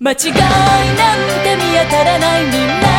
間違いなんて見当たらないみんな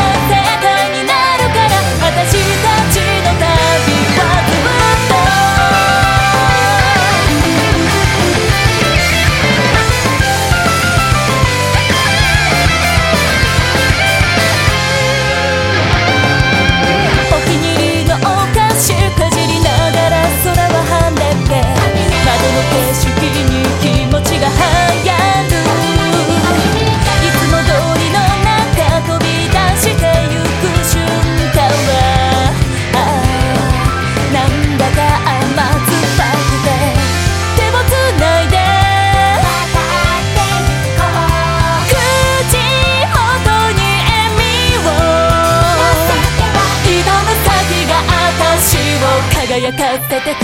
輝かせてく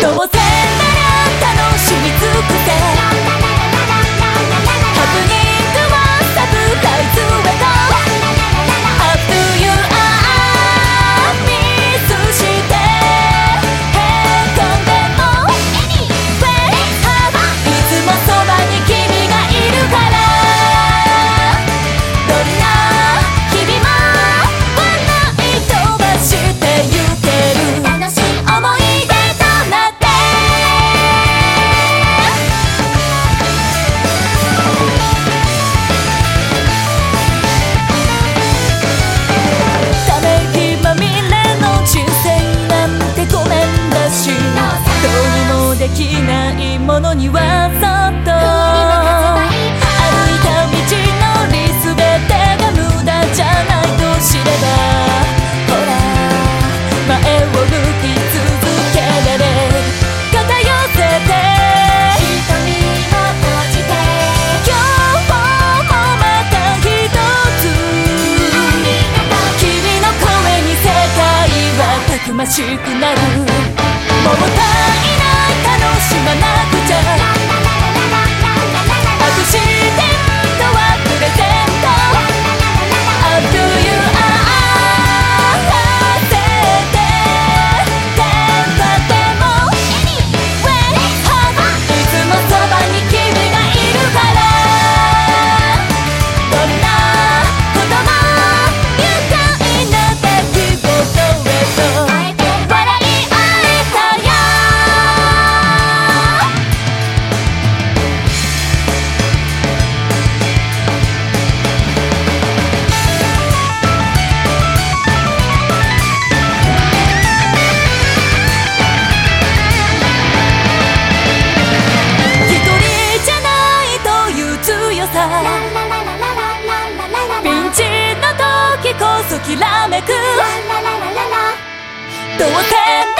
どうせなら楽しみ尽くせ。ものにはそっと。歩いた道のり全てが無駄じゃないと知れば。ほら前を向き続けられ偏せて。瞳を閉じて。今日もまた一つ。君の声に世界はたくましくなる。もうめく。同点